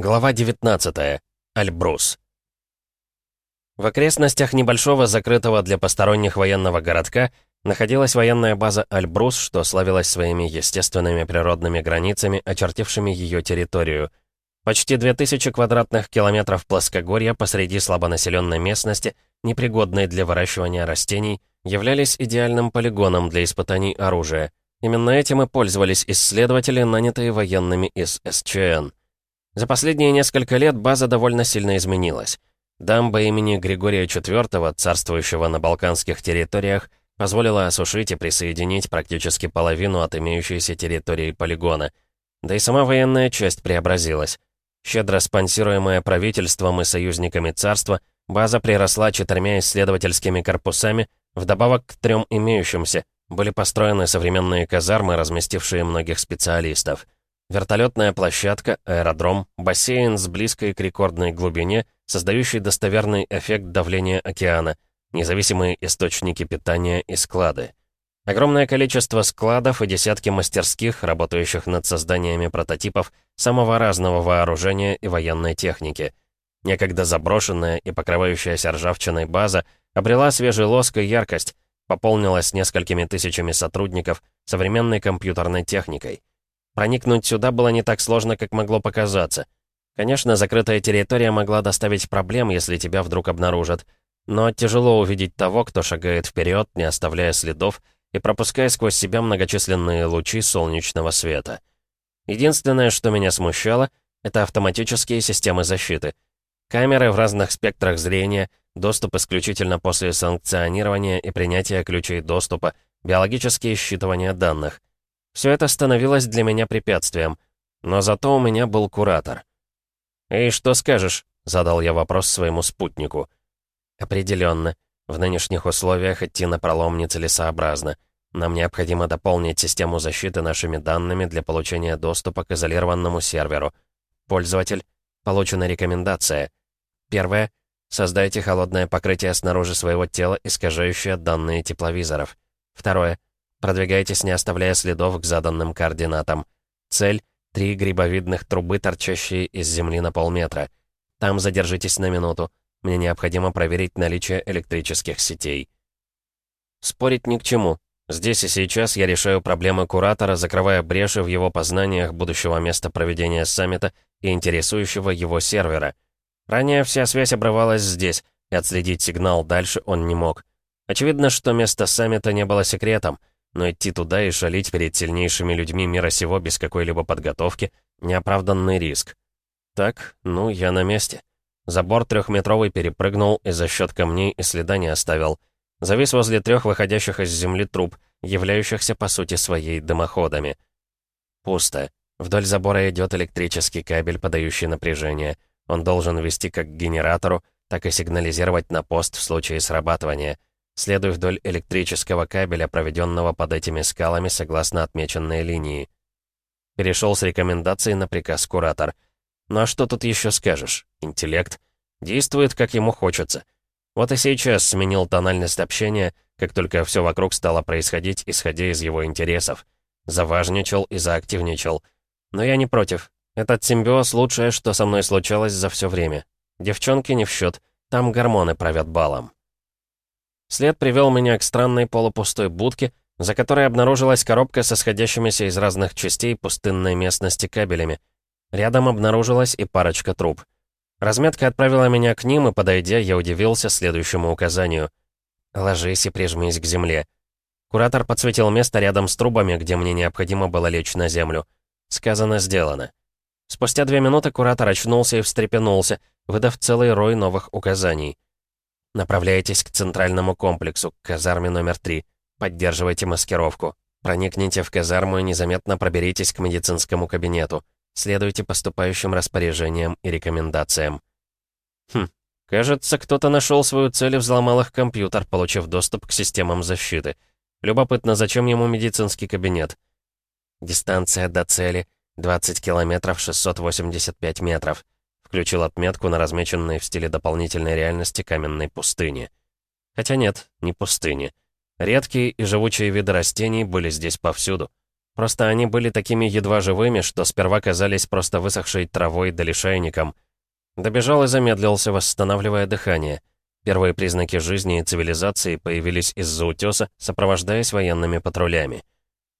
Глава 19. Альбрус. В окрестностях небольшого закрытого для посторонних военного городка находилась военная база Альбрус, что славилась своими естественными природными границами, очертившими ее территорию. Почти 2000 квадратных километров плоскогорья посреди слабонаселенной местности, непригодной для выращивания растений, являлись идеальным полигоном для испытаний оружия. Именно этим и пользовались исследователи, нанятые военными из СЧН. За последние несколько лет база довольно сильно изменилась. Дамба имени Григория IV, царствующего на балканских территориях, позволила осушить и присоединить практически половину от имеющейся территории полигона. Да и сама военная часть преобразилась. Щедро спонсируемая правительством и союзниками царства, база приросла четырьмя исследовательскими корпусами, вдобавок к трем имеющимся, были построены современные казармы, разместившие многих специалистов. Вертолетная площадка, аэродром, бассейн с близкой к рекордной глубине, создающий достоверный эффект давления океана, независимые источники питания и склады. Огромное количество складов и десятки мастерских, работающих над созданиями прототипов самого разного вооружения и военной техники. Некогда заброшенная и покрывающаяся ржавчиной база обрела свежий лоск и яркость, пополнилась несколькими тысячами сотрудников современной компьютерной техникой. Проникнуть сюда было не так сложно, как могло показаться. Конечно, закрытая территория могла доставить проблем, если тебя вдруг обнаружат. Но тяжело увидеть того, кто шагает вперед, не оставляя следов и пропуская сквозь себя многочисленные лучи солнечного света. Единственное, что меня смущало, это автоматические системы защиты. Камеры в разных спектрах зрения, доступ исключительно после санкционирования и принятия ключей доступа, биологические считывания данных. Все это становилось для меня препятствием. Но зато у меня был куратор. «И что скажешь?» — задал я вопрос своему спутнику. «Определенно. В нынешних условиях идти на пролом нецелесообразно. Нам необходимо дополнить систему защиты нашими данными для получения доступа к изолированному серверу. Пользователь. Получена рекомендация. Первое. Создайте холодное покрытие снаружи своего тела, искажающее данные тепловизоров. Второе. Продвигайтесь, не оставляя следов к заданным координатам. Цель — три грибовидных трубы, торчащие из земли на полметра. Там задержитесь на минуту. Мне необходимо проверить наличие электрических сетей. Спорить ни к чему. Здесь и сейчас я решаю проблемы Куратора, закрывая бреши в его познаниях будущего места проведения саммита и интересующего его сервера. Ранее вся связь обрывалась здесь, и отследить сигнал дальше он не мог. Очевидно, что место саммита не было секретом — но идти туда и шалить перед сильнейшими людьми мира сего без какой-либо подготовки — неоправданный риск. Так, ну, я на месте. Забор трехметровый перепрыгнул и за счет камней и следа не оставил. Завис возле трех выходящих из земли труб, являющихся по сути своей дымоходами. Пусто. Вдоль забора идет электрический кабель, подающий напряжение. Он должен вести как к генератору, так и сигнализировать на пост в случае срабатывания. Следуй вдоль электрического кабеля, проведенного под этими скалами согласно отмеченной линии. Перешел с рекомендацией на приказ куратор. Ну а что тут еще скажешь? Интеллект. Действует, как ему хочется. Вот и сейчас сменил тональность общения, как только все вокруг стало происходить, исходя из его интересов. Заважничал и заактивничал. Но я не против. Этот симбиоз лучшее, что со мной случалось за все время. Девчонки не в счет, там гормоны правят балом. След привел меня к странной полупустой будке, за которой обнаружилась коробка со сходящимися из разных частей пустынной местности кабелями. Рядом обнаружилась и парочка труб. Разметка отправила меня к ним, и, подойдя, я удивился следующему указанию. «Ложись и прижмись к земле». Куратор подсветил место рядом с трубами, где мне необходимо было лечь на землю. Сказано, сделано. Спустя две минуты куратор очнулся и встрепенулся, выдав целый рой новых указаний. Направляйтесь к центральному комплексу, к казарме номер три. Поддерживайте маскировку. Проникните в казарму и незаметно проберитесь к медицинскому кабинету. Следуйте поступающим распоряжениям и рекомендациям. Хм, кажется, кто-то нашел свою цель и взломал их компьютер, получив доступ к системам защиты. Любопытно, зачем ему медицинский кабинет? Дистанция до цели 20 километров 685 метров. Включил отметку на размеченной в стиле дополнительной реальности каменной пустыне. Хотя нет, не пустыни. Редкие и живучие виды растений были здесь повсюду. Просто они были такими едва живыми, что сперва казались просто высохшей травой да лишайником. Добежал и замедлился, восстанавливая дыхание. Первые признаки жизни и цивилизации появились из-за утеса, сопровождаясь военными патрулями.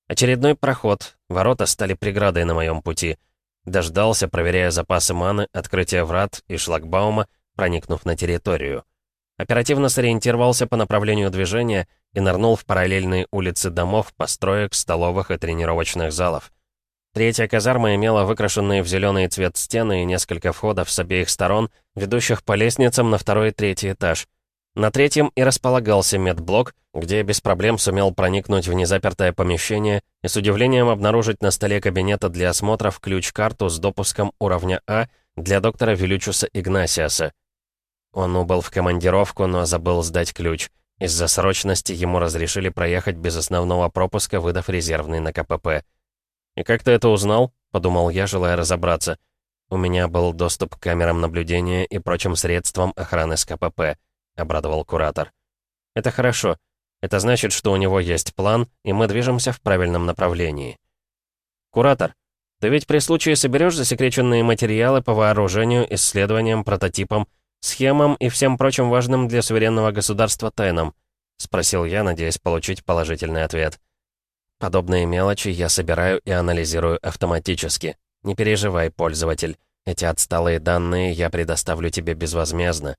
Очередной проход, ворота стали преградой на моем пути. Дождался, проверяя запасы маны, открытие врат и шлагбаума, проникнув на территорию. Оперативно сориентировался по направлению движения и нырнул в параллельные улицы домов, построек, столовых и тренировочных залов. Третья казарма имела выкрашенные в зеленый цвет стены и несколько входов с обеих сторон, ведущих по лестницам на второй и третий этаж. На третьем и располагался медблок, где я без проблем сумел проникнуть в незапертое помещение и с удивлением обнаружить на столе кабинета для осмотров ключ-карту с допуском уровня А для доктора Велючуса Игнасиаса. Он убыл в командировку, но забыл сдать ключ. Из-за срочности ему разрешили проехать без основного пропуска, выдав резервный на КПП. «И как ты это узнал?» — подумал я, желая разобраться. «У меня был доступ к камерам наблюдения и прочим средствам охраны с КПП», — обрадовал куратор. «Это хорошо. Это значит, что у него есть план, и мы движемся в правильном направлении». «Куратор, ты ведь при случае соберешь засекреченные материалы по вооружению, исследованиям, прототипам, схемам и всем прочим важным для суверенного государства тайнам?» — спросил я, надеясь получить положительный ответ. «Подобные мелочи я собираю и анализирую автоматически. Не переживай, пользователь. Эти отсталые данные я предоставлю тебе безвозмездно».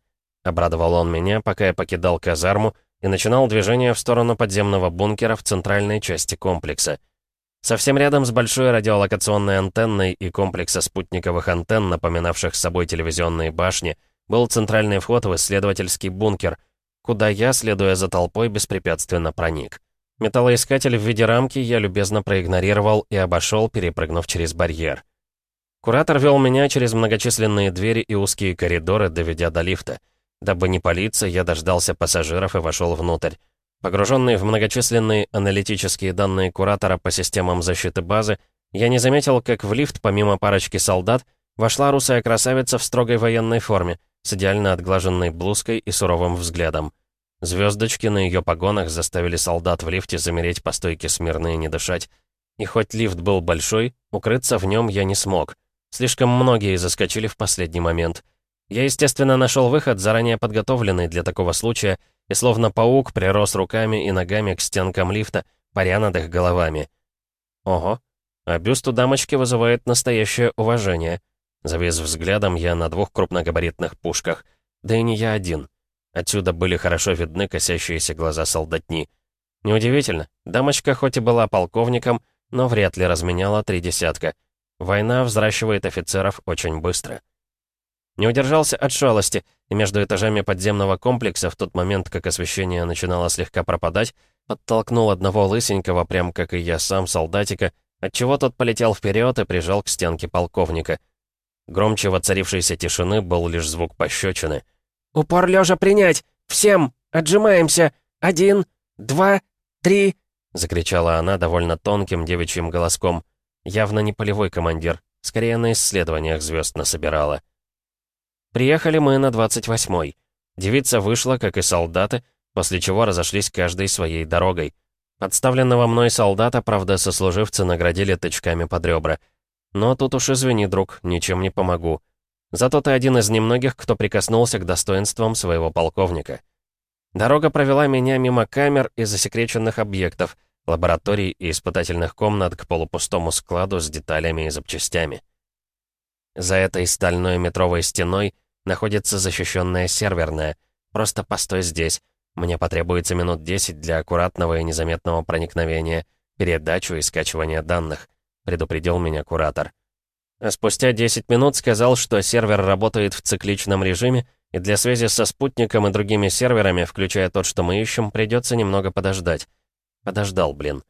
Обрадовал он меня, пока я покидал казарму и начинал движение в сторону подземного бункера в центральной части комплекса. Совсем рядом с большой радиолокационной антенной и комплекса спутниковых антенн, напоминавших собой телевизионные башни — был центральный вход в исследовательский бункер, куда я, следуя за толпой, беспрепятственно проник. Металлоискатель в виде рамки я любезно проигнорировал и обошел, перепрыгнув через барьер. Куратор вел меня через многочисленные двери и узкие коридоры, доведя до лифта. Дабы не палиться, я дождался пассажиров и вошел внутрь. Погруженный в многочисленные аналитические данные Куратора по системам защиты базы, я не заметил, как в лифт, помимо парочки солдат, вошла русая красавица в строгой военной форме, с идеально отглаженной блузкой и суровым взглядом. Звездочки на ее погонах заставили солдат в лифте замереть по стойке смирно и не дышать. И хоть лифт был большой, укрыться в нем я не смог. Слишком многие заскочили в последний момент. Я, естественно, нашел выход, заранее подготовленный для такого случая, и словно паук прирос руками и ногами к стенкам лифта, паря над их головами. Ого, а бюст у дамочки вызывает настоящее уважение. Завес взглядом я на двух крупногабаритных пушках. Да и не я один. Отсюда были хорошо видны косящиеся глаза солдатни. Неудивительно, дамочка хоть и была полковником, но вряд ли разменяла три десятка. Война взращивает офицеров очень быстро. Не удержался от шалости, и между этажами подземного комплекса в тот момент, как освещение начинало слегка пропадать, подтолкнул одного лысенького, прям как и я сам, солдатика, отчего тот полетел вперед и прижал к стенке полковника. Громче воцарившейся тишины был лишь звук пощечины. «Упор лежа принять! Всем! Отжимаемся! Один, два, три!» Закричала она довольно тонким девичьим голоском. Явно не полевой командир. Скорее, на исследованиях звезд насобирала. Приехали мы на 28-й. Девица вышла, как и солдаты, после чего разошлись каждой своей дорогой. Подставленного мной солдата, правда, сослуживцы наградили тычками под ребра. Но тут уж извини, друг, ничем не помогу. Зато ты один из немногих, кто прикоснулся к достоинствам своего полковника. Дорога провела меня мимо камер и засекреченных объектов, лабораторий и испытательных комнат к полупустому складу с деталями и запчастями. За этой стальной метровой стеной находится защищенная серверная. Просто постой здесь. Мне потребуется минут 10 для аккуратного и незаметного проникновения, передачу и скачивания данных предупредил меня куратор. А спустя 10 минут сказал, что сервер работает в цикличном режиме, и для связи со спутником и другими серверами, включая тот, что мы ищем, придется немного подождать. Подождал, блин.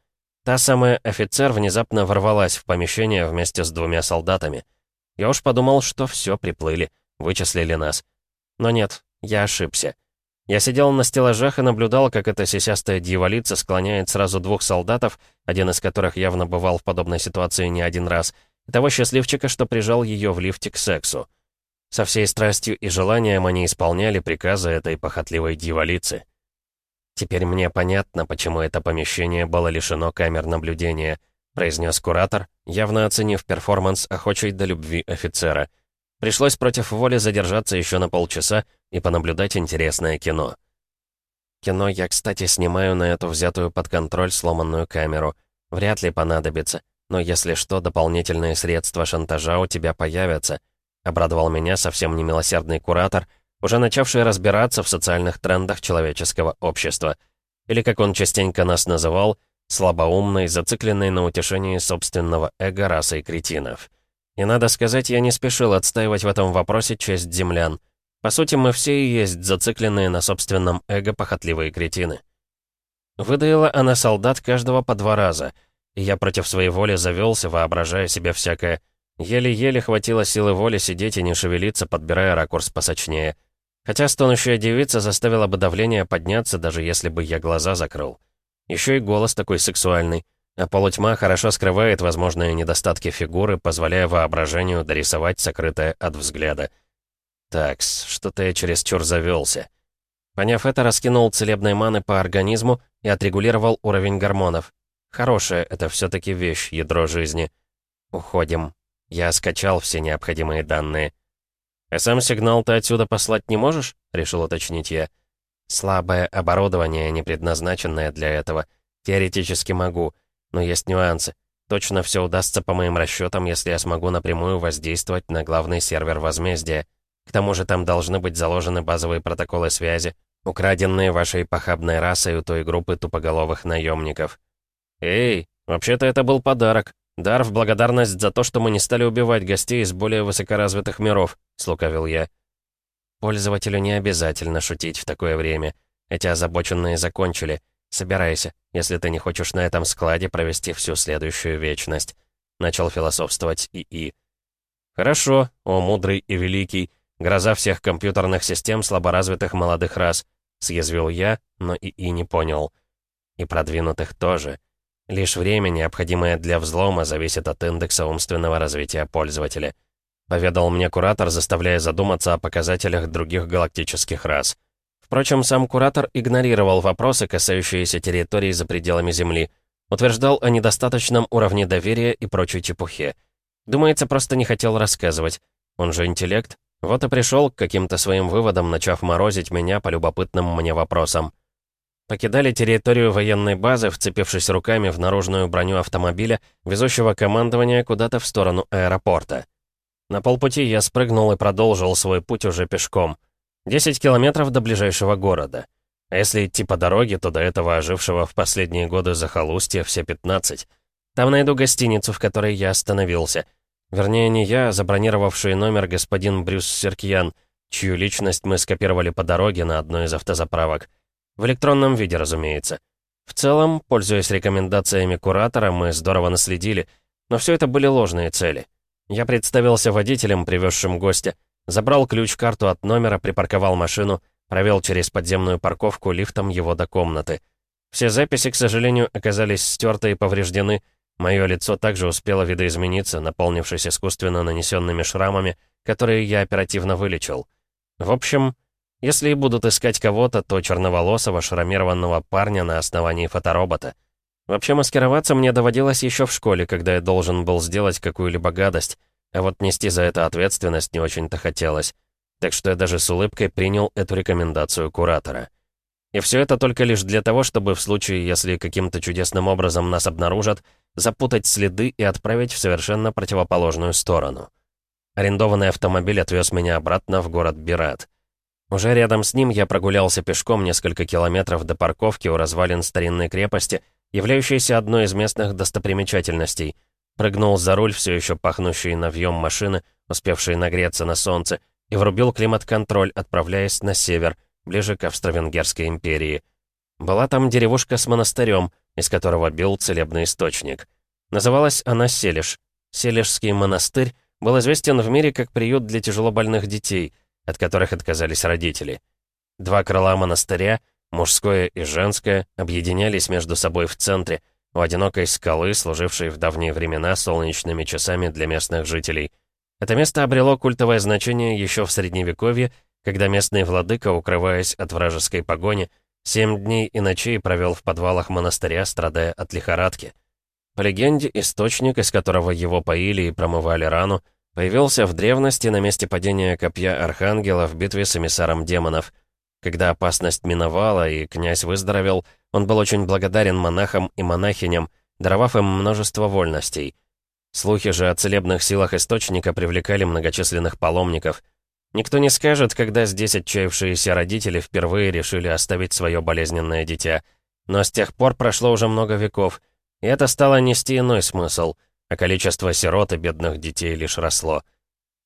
Та самая офицер внезапно ворвалась в помещение вместе с двумя солдатами. Я уж подумал, что все, приплыли, вычислили нас. Но нет, я ошибся. Я сидел на стеллажах и наблюдал, как эта сисястая дьяволица склоняет сразу двух солдатов, один из которых явно бывал в подобной ситуации не один раз, и того счастливчика, что прижал ее в лифте к сексу. Со всей страстью и желанием они исполняли приказы этой похотливой дьяволицы. Теперь мне понятно, почему это помещение было лишено камер наблюдения. — произнес куратор, явно оценив перформанс охочей до любви офицера. Пришлось против воли задержаться еще на полчаса и понаблюдать интересное кино. Кино я, кстати, снимаю на эту взятую под контроль сломанную камеру. Вряд ли понадобится, но если что, дополнительные средства шантажа у тебя появятся. Обрадовал меня совсем немилосердный куратор, уже начавший разбираться в социальных трендах человеческого общества. Или, как он частенько нас называл, слабоумный, зацикленный на утешении собственного эго расы и кретинов. И надо сказать, я не спешил отстаивать в этом вопросе честь землян. По сути, мы все и есть зацикленные на собственном эго похотливые кретины. Выдаила она солдат каждого по два раза, и я против своей воли завелся, воображая себе всякое. Еле-еле хватило силы воли сидеть и не шевелиться, подбирая ракурс посочнее. Хотя стонущая девица заставила бы давление подняться, даже если бы я глаза закрыл. Еще и голос такой сексуальный — а полутьма хорошо скрывает возможные недостатки фигуры, позволяя воображению дорисовать сокрытое от взгляда. Такс, что-то я чересчур завелся. Поняв это, раскинул целебной маны по организму и отрегулировал уровень гормонов. Хорошая это все-таки вещь, ядро жизни. Уходим. Я скачал все необходимые данные. «А сам сигнал ты отсюда послать не можешь?» — решил уточнить я. «Слабое оборудование, не предназначенное для этого. Теоретически могу. Но есть нюансы. Точно все удастся по моим расчетам, если я смогу напрямую воздействовать на главный сервер возмездия. К тому же там должны быть заложены базовые протоколы связи, украденные вашей похабной расой у той группы тупоголовых наемников. «Эй, вообще-то это был подарок. Дар в благодарность за то, что мы не стали убивать гостей из более высокоразвитых миров», — слукавил я. Пользователю не обязательно шутить в такое время. Эти озабоченные закончили. «Собирайся, если ты не хочешь на этом складе провести всю следующую вечность», — начал философствовать ИИ. «Хорошо, о мудрый и великий, гроза всех компьютерных систем слаборазвитых молодых рас», — съязвил я, но ИИ не понял. И продвинутых тоже. Лишь время, необходимое для взлома, зависит от индекса умственного развития пользователя. Поведал мне куратор, заставляя задуматься о показателях других галактических рас. Впрочем, сам куратор игнорировал вопросы, касающиеся территории за пределами Земли, утверждал о недостаточном уровне доверия и прочей чепухе. Думается, просто не хотел рассказывать. Он же интеллект. Вот и пришел к каким-то своим выводам, начав морозить меня по любопытным мне вопросам. Покидали территорию военной базы, вцепившись руками в наружную броню автомобиля, везущего командование куда-то в сторону аэропорта. На полпути я спрыгнул и продолжил свой путь уже пешком — 10 километров до ближайшего города. А если идти по дороге, то до этого ожившего в последние годы захолустья все 15. Там найду гостиницу, в которой я остановился. Вернее, не я, а забронировавший номер господин Брюс Серкьян, чью личность мы скопировали по дороге на одной из автозаправок. В электронном виде, разумеется. В целом, пользуясь рекомендациями куратора, мы здорово наследили, но все это были ложные цели. Я представился водителем, привезшим гостя, Забрал ключ-карту от номера, припарковал машину, провел через подземную парковку лифтом его до комнаты. Все записи, к сожалению, оказались стерты и повреждены. Мое лицо также успело видоизмениться, наполнившись искусственно нанесенными шрамами, которые я оперативно вылечил. В общем, если и будут искать кого-то, то черноволосого, шрамированного парня на основании фоторобота. Вообще маскироваться мне доводилось еще в школе, когда я должен был сделать какую-либо гадость. А вот нести за это ответственность не очень-то хотелось. Так что я даже с улыбкой принял эту рекомендацию куратора. И все это только лишь для того, чтобы в случае, если каким-то чудесным образом нас обнаружат, запутать следы и отправить в совершенно противоположную сторону. Арендованный автомобиль отвез меня обратно в город Бират. Уже рядом с ним я прогулялся пешком несколько километров до парковки у развалин старинной крепости, являющейся одной из местных достопримечательностей — Прыгнул за руль все еще пахнущей навьем машины, успевшей нагреться на солнце, и врубил климат-контроль, отправляясь на север, ближе к Австро-Венгерской империи. Была там деревушка с монастырем, из которого бил целебный источник. Называлась она Селиш. Селишский монастырь был известен в мире как приют для тяжелобольных детей, от которых отказались родители. Два крыла монастыря, мужское и женское, объединялись между собой в центре, у одинокой скалы, служившей в давние времена солнечными часами для местных жителей. Это место обрело культовое значение еще в Средневековье, когда местный владыка, укрываясь от вражеской погони, семь дней и ночей провел в подвалах монастыря, страдая от лихорадки. По легенде, источник, из которого его поили и промывали рану, появился в древности на месте падения копья Архангела в битве с эмиссаром демонов. Когда опасность миновала и князь выздоровел, он был очень благодарен монахам и монахиням, даровав им множество вольностей. Слухи же о целебных силах источника привлекали многочисленных паломников. Никто не скажет, когда здесь отчаявшиеся родители впервые решили оставить свое болезненное дитя. Но с тех пор прошло уже много веков, и это стало нести иной смысл, а количество сирот и бедных детей лишь росло.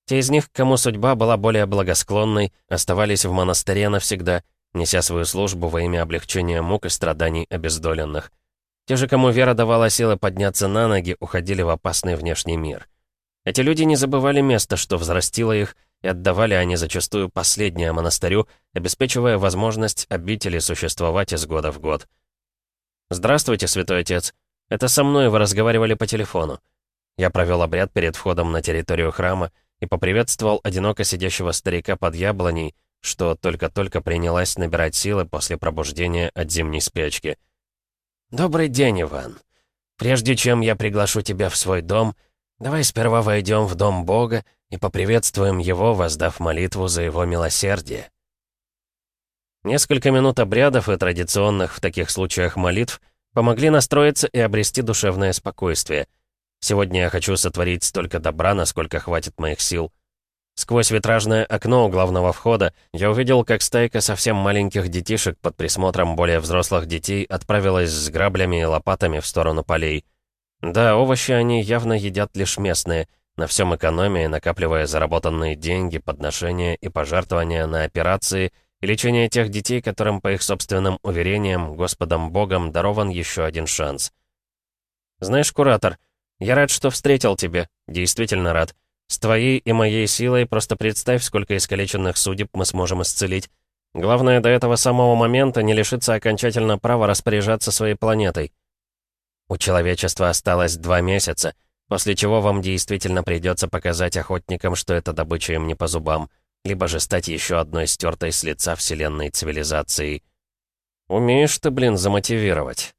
Те из них, кому судьба была более благосклонной, оставались в монастыре навсегда, неся свою службу во имя облегчения мук и страданий обездоленных. Те же, кому вера давала силы подняться на ноги, уходили в опасный внешний мир. Эти люди не забывали место, что взрастило их, и отдавали они зачастую последнее монастырю, обеспечивая возможность обители существовать из года в год. «Здравствуйте, святой отец. Это со мной вы разговаривали по телефону». Я провел обряд перед входом на территорию храма и поприветствовал одиноко сидящего старика под яблоней, что только-только принялась набирать силы после пробуждения от зимней спячки. «Добрый день, Иван. Прежде чем я приглашу тебя в свой дом, давай сперва войдем в дом Бога и поприветствуем его, воздав молитву за его милосердие». Несколько минут обрядов и традиционных в таких случаях молитв помогли настроиться и обрести душевное спокойствие. Сегодня я хочу сотворить столько добра, насколько хватит моих сил. Сквозь витражное окно у главного входа я увидел, как стайка совсем маленьких детишек под присмотром более взрослых детей отправилась с граблями и лопатами в сторону полей. Да, овощи они явно едят лишь местные, на всем экономия, накапливая заработанные деньги, подношения и пожертвования на операции и лечение тех детей, которым, по их собственным уверениям, Господом Богом дарован еще один шанс. Знаешь, куратор, я рад, что встретил тебя, действительно рад. С твоей и моей силой просто представь, сколько искалеченных судеб мы сможем исцелить. Главное, до этого самого момента не лишиться окончательно права распоряжаться своей планетой. У человечества осталось два месяца, после чего вам действительно придется показать охотникам, что эта добыча им не по зубам, либо же стать еще одной стертой с лица вселенной цивилизацией. Умеешь ты, блин, замотивировать.